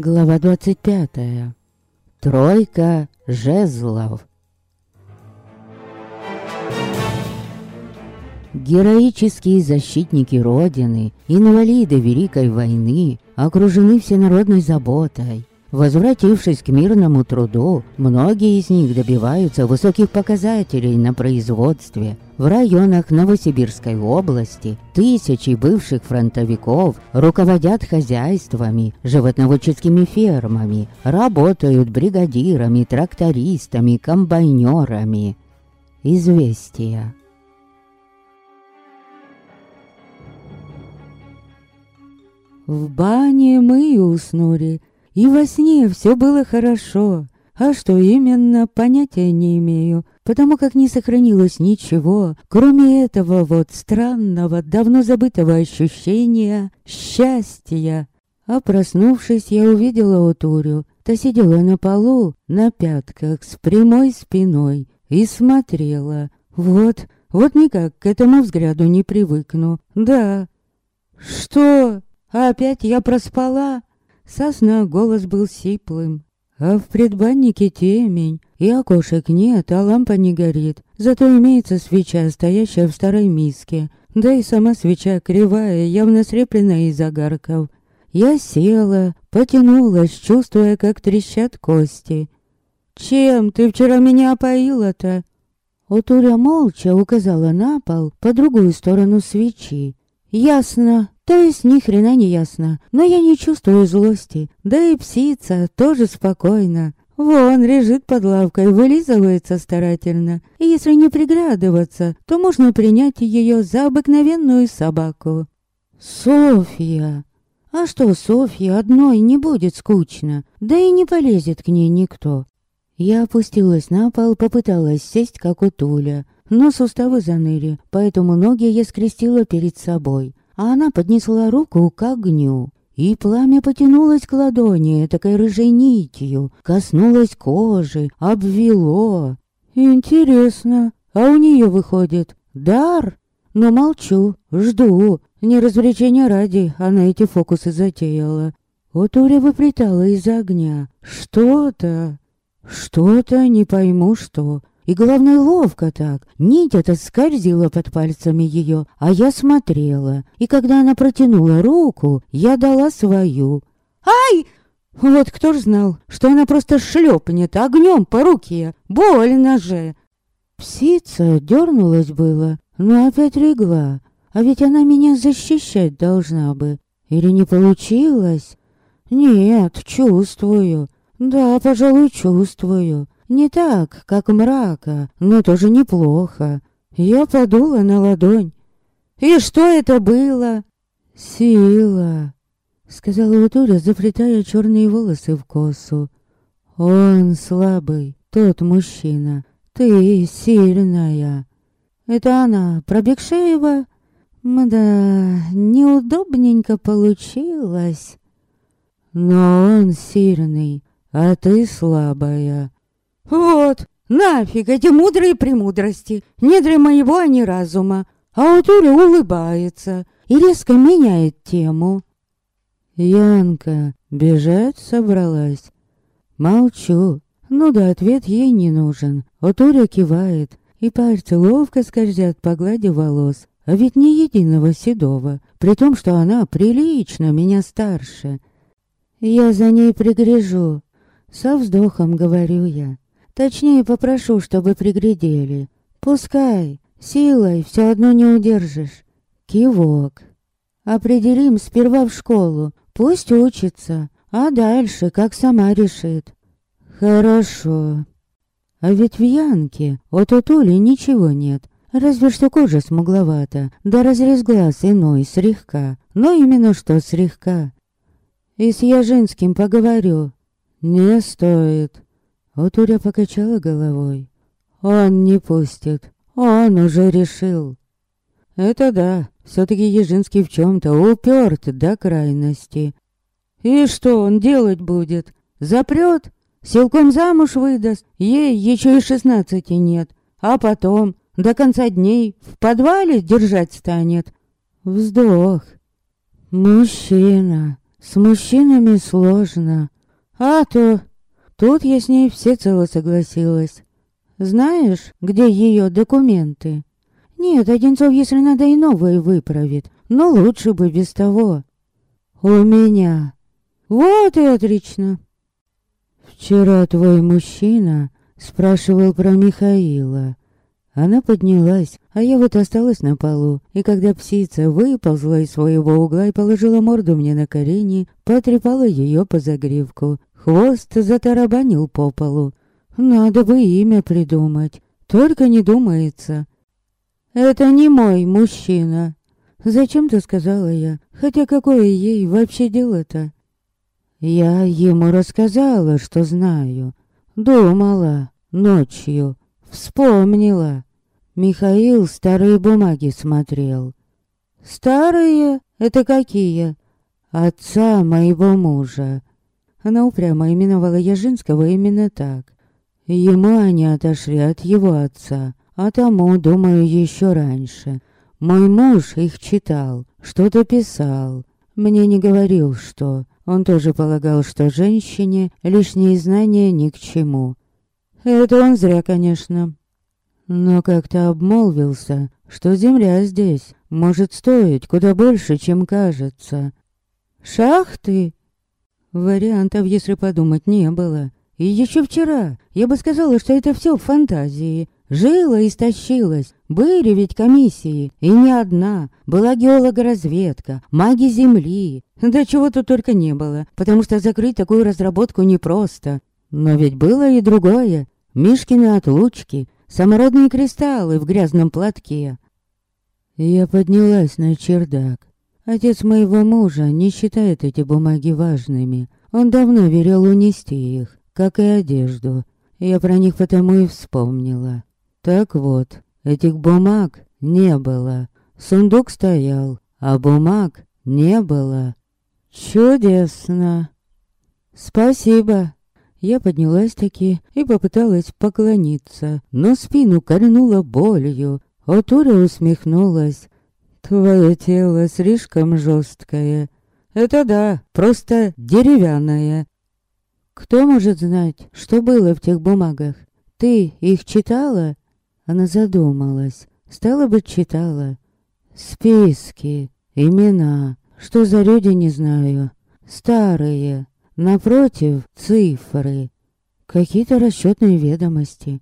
Глава 25. Тройка жезлов. Героические защитники Родины, инвалиды Великой войны окружены всенародной заботой. Возвратившись к мирному труду, многие из них добиваются высоких показателей на производстве. В районах Новосибирской области тысячи бывших фронтовиков руководят хозяйствами, животноводческими фермами, работают бригадирами, трактористами, комбайнерами. Известия. В бане мы уснули, и во сне все было хорошо. А что именно, понятия не имею, потому как не сохранилось ничего, кроме этого вот странного, давно забытого ощущения счастья. А проснувшись, я увидела Отурю. Та сидела на полу, на пятках, с прямой спиной, и смотрела. Вот, вот никак к этому взгляду не привыкну. Да. Что? Опять я проспала? Сосна голос был сиплым. А в предбаннике темень, и окошек нет, а лампа не горит. Зато имеется свеча, стоящая в старой миске. Да и сама свеча кривая, явно срепленная из огарков. Я села, потянулась, чувствуя, как трещат кости. «Чем ты вчера меня опоила-то?» Утуря молча указала на пол по другую сторону свечи. «Ясно, то есть ни хрена не ясно, но я не чувствую злости. Да и псица тоже спокойно. Вон лежит под лавкой, вылизывается старательно. И если не приглядываться, то можно принять ее за обыкновенную собаку. Софья. А что Софья одной не будет скучно, да и не полезет к ней никто. Я опустилась на пол, попыталась сесть, как у Туля, но суставы заныли, поэтому ноги я скрестила перед собой а она поднесла руку к огню, и пламя потянулось к ладони такой рыжей нитью, коснулось кожи, обвело. Интересно, а у нее выходит дар? Но молчу, жду. Не развлечения ради она эти фокусы затеяла. Вот Уря выплетала из огня. Что-то, что-то, не пойму что. И главное, ловко так. Нить эта скользила под пальцами ее, а я смотрела. И когда она протянула руку, я дала свою. «Ай!» Вот кто ж знал, что она просто шлепнет огнем по руке. Больно же. Псица дернулась было, но опять легла. А ведь она меня защищать должна бы. Или не получилось? Нет, чувствую. Да, пожалуй, чувствую. Не так, как мрака, но тоже неплохо. Я подула на ладонь. «И что это было?» «Сила», — сказала Утуля, заплетая черные волосы в косу. «Он слабый, тот мужчина. Ты сильная». «Это она, Пробегшеева?» «Да, неудобненько получилось». «Но он сильный, а ты слабая». Вот, нафиг эти мудрые премудрости, не для моего, а не разума. А Утуля улыбается и резко меняет тему. Янка бежать собралась. Молчу. Ну да, ответ ей не нужен. Утуля кивает, и пальцы ловко скользят по глади волос. А ведь ни единого седого, при том, что она прилично меня старше. Я за ней пригляжу. Со вздохом говорю я. Точнее, попрошу, чтобы приглядели. Пускай, силой все одно не удержишь. Кивок. Определим сперва в школу. Пусть учится, а дальше как сама решит. Хорошо. А ведь в Янке от Утули ничего нет. Разве что кожа смугловата, да разрез глаз иной, слегка. Но именно что слегка. И с Яжинским поговорю. Не стоит. Утуря покачала головой. Он не пустит. Он уже решил. Это да, все-таки Ежинский в чем-то уперт до крайности. И что он делать будет? Запрет? Силком замуж выдаст? Ей еще и шестнадцати нет. А потом, до конца дней, в подвале держать станет. Вздох. Мужчина. С мужчинами сложно. А то... Тут я с ней всецело согласилась. Знаешь, где ее документы? Нет, Одинцов, если надо, и новые выправит. Но лучше бы без того. У меня. Вот и отлично. Вчера твой мужчина спрашивал про Михаила. Она поднялась, а я вот осталась на полу, и когда псица выползла из своего угла и положила морду мне на колени, потрепала ее по загривку. Хвост затарабанил по полу. Надо бы имя придумать, только не думается. Это не мой мужчина. Зачем-то сказала я, хотя какое ей вообще дело-то? Я ему рассказала, что знаю. Думала ночью, вспомнила. Михаил старые бумаги смотрел. «Старые? Это какие?» «Отца моего мужа». Она упрямо именовала Яжинского именно так. Ему они отошли от его отца, а тому, думаю, еще раньше. Мой муж их читал, что-то писал. Мне не говорил, что. Он тоже полагал, что женщине лишние знания ни к чему. Это он зря, конечно но как-то обмолвился, что земля здесь может стоить куда больше, чем кажется. Шахты? Вариантов, если подумать, не было. И еще вчера я бы сказала, что это все фантазии. Жила и стащилась. Были ведь комиссии, и не одна. Была геологоразведка, маги Земли. Да чего тут только не было, потому что закрыть такую разработку непросто. Но ведь было и другое. Мишкины отлучки, самородные кристаллы в грязном платке. Я поднялась на чердак. Отец моего мужа не считает эти бумаги важными. Он давно велел унести их, как и одежду. Я про них потому и вспомнила. Так вот, этих бумаг не было. Сундук стоял, а бумаг не было. Чудесно. Спасибо. Я поднялась таки и попыталась поклониться, но спину кольнула болью. Отура усмехнулась. «Твое тело слишком жесткое. Это да, просто деревянное. Кто может знать, что было в тех бумагах? Ты их читала?» Она задумалась. Стало быть, читала. Списки, имена, что за люди не знаю. Старые, Напротив, цифры. Какие-то расчетные ведомости.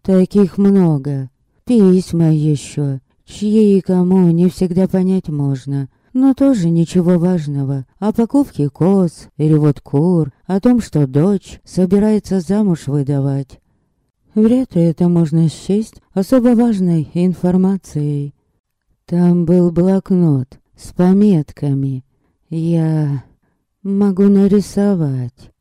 Таких много. Письма еще, чьи и кому не всегда понять можно. Но тоже ничего важного. О покупке коз вот кур, о том, что дочь собирается замуж выдавать. Вряд ли это можно счесть особо важной информацией. Там был блокнот с пометками. Я Могу нарисовать.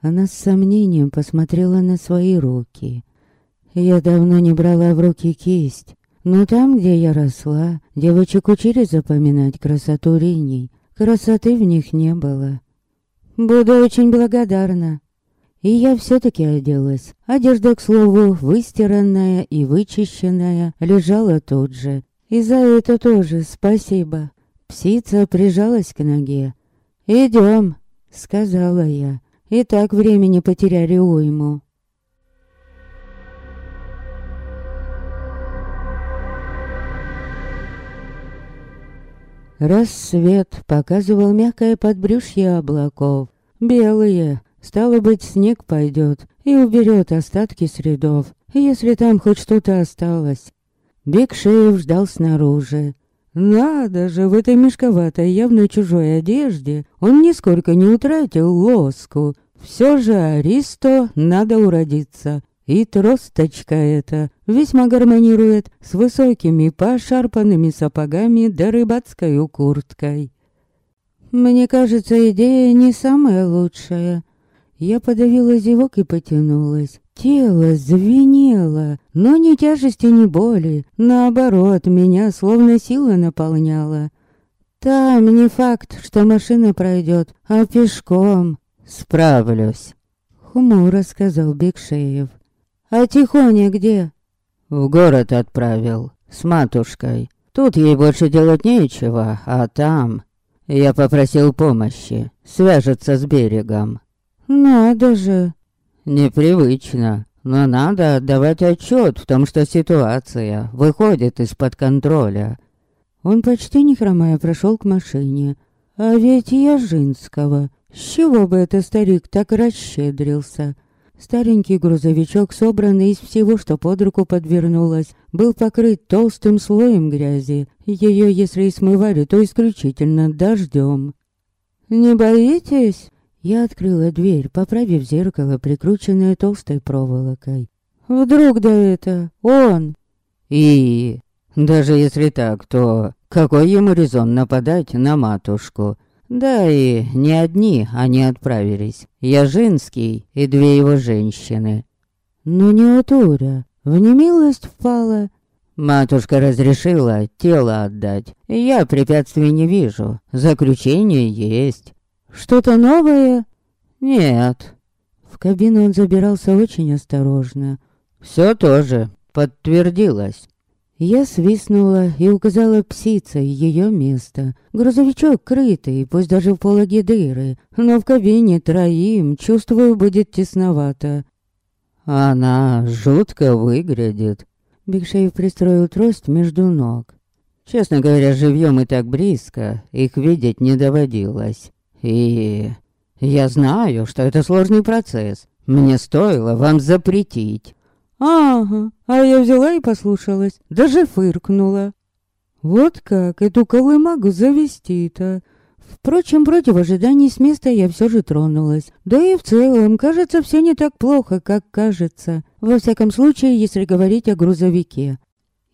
Она с сомнением посмотрела на свои руки. Я давно не брала в руки кисть, но там, где я росла, девочек учили запоминать красоту линий. Красоты в них не было. Буду очень благодарна. И я все-таки оделась. Одежда, к слову, выстиранная и вычищенная, лежала тут же. И за это тоже спасибо. Псица прижалась к ноге, «Идем», — сказала я. «И так времени потеряли уйму». Рассвет показывал мягкое подбрюшье облаков. Белые. Стало быть, снег пойдет и уберет остатки средов, если там хоть что-то осталось. Бекшеев ждал снаружи. Надо же, в этой мешковатой, явно чужой одежде он нисколько не утратил лоску. Все же Аристо надо уродиться. И тросточка эта весьма гармонирует с высокими пошарпанными сапогами да рыбацкой курткой. Мне кажется, идея не самая лучшая. Я подавила зевок и потянулась. Тело звенело, но ни тяжести, ни боли. Наоборот, меня словно сила наполняла. Там не факт, что машина пройдет, а пешком. Справлюсь. Хмуро сказал Бекшеев. А Тихоня где? В город отправил, с матушкой. Тут ей больше делать нечего, а там... Я попросил помощи, свяжется с берегом. Надо же. Непривычно, но надо отдавать отчет в том, что ситуация выходит из-под контроля. Он почти не хромая прошел к машине. А ведь я Жинского. С чего бы это старик так расщедрился? Старенький грузовичок, собранный из всего, что под руку подвернулось, был покрыт толстым слоем грязи. Ее, если и смывали, то исключительно дождем. «Не боитесь?» Я открыла дверь, поправив зеркало, прикрученное толстой проволокой. «Вдруг да это он?» «И...» Даже если так, то какой ему резон нападать на матушку? Да и не одни они отправились. Яжинский и две его женщины. Но «Ну не утуря, в немилость впала. Матушка разрешила тело отдать. Я препятствий не вижу. Заключение есть. Что-то новое? Нет. В кабину он забирался очень осторожно. Все тоже подтвердилось. Я свистнула и указала псицей ее место. Грузовичок крытый, пусть даже в пологе дыры, но в кабине троим, чувствую, будет тесновато. Она жутко выглядит. Бигшеев пристроил трость между ног. Честно говоря, живьем и так близко, их видеть не доводилось. И я знаю, что это сложный процесс. Мне стоило вам запретить. Ага, а я взяла и послушалась, даже фыркнула. Вот как эту колымагу завести-то. Впрочем, против ожиданий с места я все же тронулась. Да и в целом, кажется, все не так плохо, как кажется. Во всяком случае, если говорить о грузовике.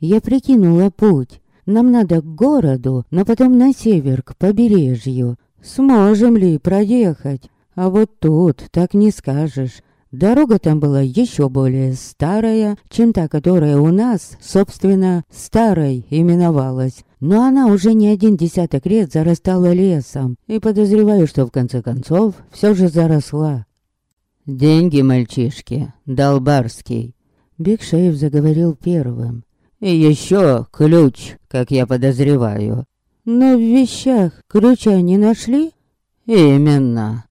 Я прикинула путь. Нам надо к городу, но потом на север, к побережью. Сможем ли проехать? А вот тут так не скажешь. Дорога там была еще более старая, чем та, которая у нас, собственно, старой именовалась. Но она уже не один десяток лет зарастала лесом, и подозреваю, что в конце концов все же заросла. «Деньги, мальчишки, Долбарский», — Бекшеев заговорил первым. «И еще ключ, как я подозреваю». «Но в вещах ключа не нашли?» «Именно.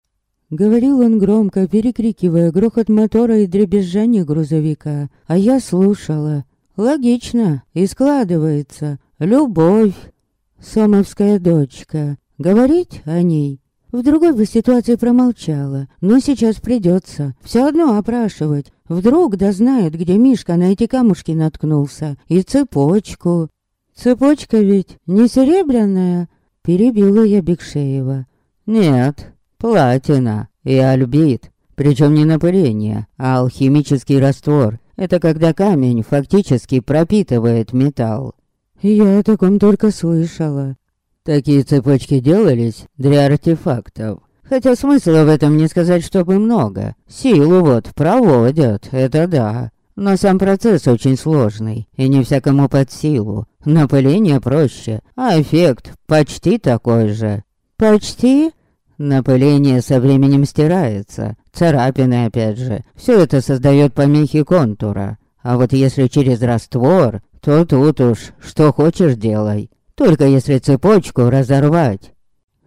Говорил он громко, перекрикивая грохот мотора и дребезжание грузовика. А я слушала. Логично и складывается. Любовь. Сомовская дочка. Говорить о ней? В другой бы ситуации промолчала, но сейчас придется. Все одно опрашивать. Вдруг да знает, где Мишка на эти камушки наткнулся. И цепочку. Цепочка ведь не серебряная? Перебила я Бекшеева. Нет, Платина и альбит. Причем не напыление, а алхимический раствор. Это когда камень фактически пропитывает металл. Я о таком только слышала. Такие цепочки делались для артефактов. Хотя смысла в этом не сказать, чтобы много. Силу вот проводят, это да. Но сам процесс очень сложный, и не всякому под силу. Напыление проще, а эффект почти такой же. Почти? Напыление со временем стирается, царапины опять же. Все это создает помехи контура. А вот если через раствор, то тут уж что хочешь делай. Только если цепочку разорвать.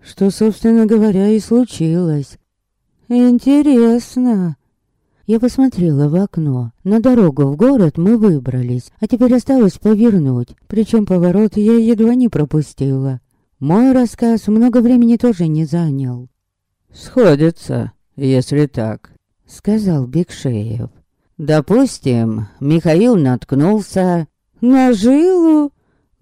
Что, собственно говоря, и случилось. Интересно. Я посмотрела в окно. На дорогу в город мы выбрались, а теперь осталось повернуть. Причем поворот я едва не пропустила. Мой рассказ много времени тоже не занял. «Сходится, если так», — сказал Бекшеев. «Допустим, Михаил наткнулся на жилу».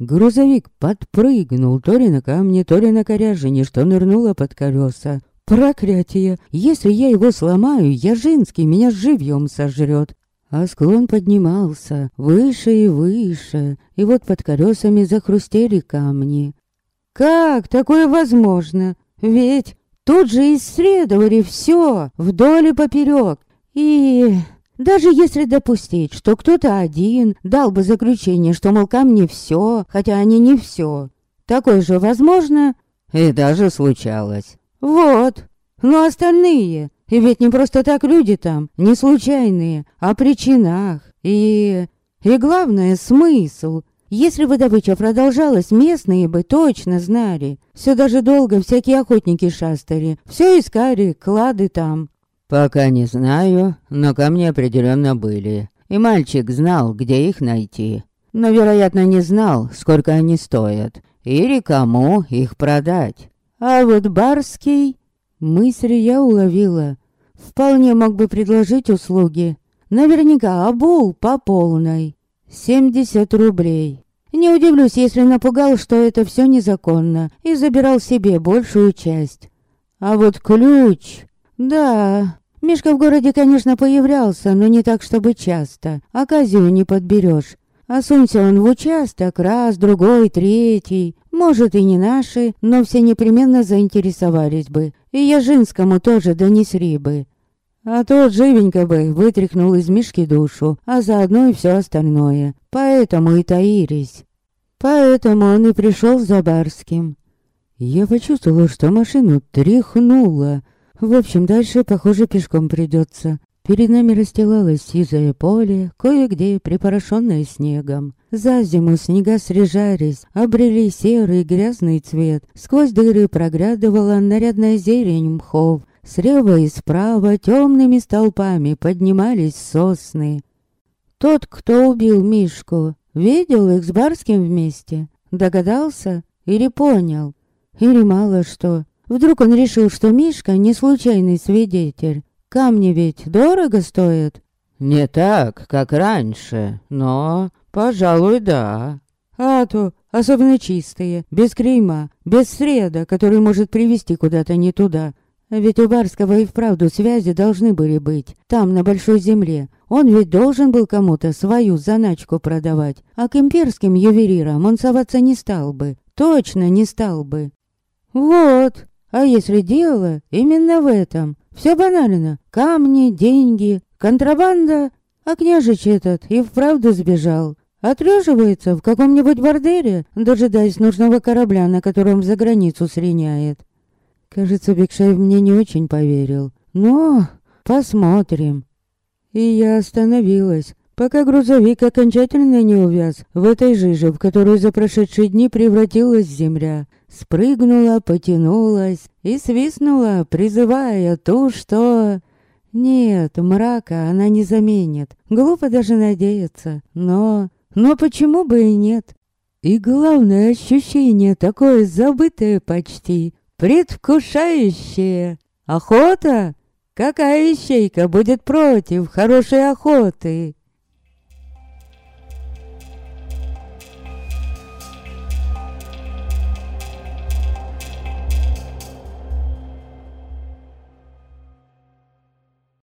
Грузовик подпрыгнул то ли на камне, то ли на коряжине, что нырнуло под колеса. Проклятие! Если я его сломаю, Яжинский меня живьем сожрет. А склон поднимался выше и выше, и вот под колесами захрустели камни. Как такое возможно? Ведь тут же исследовали все вдоль и поперек. И даже если допустить, что кто-то один дал бы заключение, что, мол, камни все, хотя они не все, такое же возможно? И даже случалось. Вот. Но остальные, и ведь не просто так люди там, не случайные, о причинах и... И главное, смысл. Если бы добыча продолжалась, местные бы точно знали. Все даже долго всякие охотники шастали. Все искали, клады там. Пока не знаю, но камни определенно были. И мальчик знал, где их найти. Но, вероятно, не знал, сколько они стоят. Или кому их продать. А вот Барский... Мысль я уловила. Вполне мог бы предложить услуги. Наверняка обул по полной. 70 рублей. Не удивлюсь, если напугал, что это все незаконно, и забирал себе большую часть. А вот ключ... Да, Мишка в городе, конечно, появлялся, но не так, чтобы часто. Оказию не подберешь. А сунься он в участок, раз, другой, третий. Может, и не наши, но все непременно заинтересовались бы. И Яжинскому тоже донесли бы. А тот живенько бы вытряхнул из Мишки душу, а заодно и все остальное. Поэтому и таились. Поэтому он и пришел за Барским. Я почувствовала, что машину тряхнуло. В общем, дальше, похоже, пешком придется. Перед нами расстилалось сизое поле, кое-где припорошенное снегом. За зиму снега срежались, обрели серый грязный цвет. Сквозь дыры проглядывала нарядная зелень мхов. Слева и справа темными столпами поднимались сосны. Тот, кто убил Мишку, видел их с Барским вместе? Догадался? Или понял? Или мало что? Вдруг он решил, что Мишка не случайный свидетель? Камни ведь дорого стоят? Не так, как раньше, но, пожалуй, да. А то, особенно чистые, без клейма, без среда, который может привести куда-то не туда. Ведь у Барского и вправду связи должны были быть. Там, на Большой Земле. Он ведь должен был кому-то свою заначку продавать. А к имперским ювелирам он соваться не стал бы. Точно не стал бы. Вот. А если дело именно в этом? Все банально. Камни, деньги, контрабанда. А княжич этот и вправду сбежал. Отреживается в каком-нибудь борделе, дожидаясь нужного корабля, на котором за границу среняет. Кажется, Бекшаев мне не очень поверил. Но посмотрим. И я остановилась, пока грузовик окончательно не увяз в этой жиже, в которую за прошедшие дни превратилась земля. Спрыгнула, потянулась и свистнула, призывая ту, что... Нет, мрака она не заменит. Глупо даже надеяться. Но... Но почему бы и нет? И главное ощущение такое забытое почти, предвкушающее. Охота? Какая ищейка будет против хорошей охоты?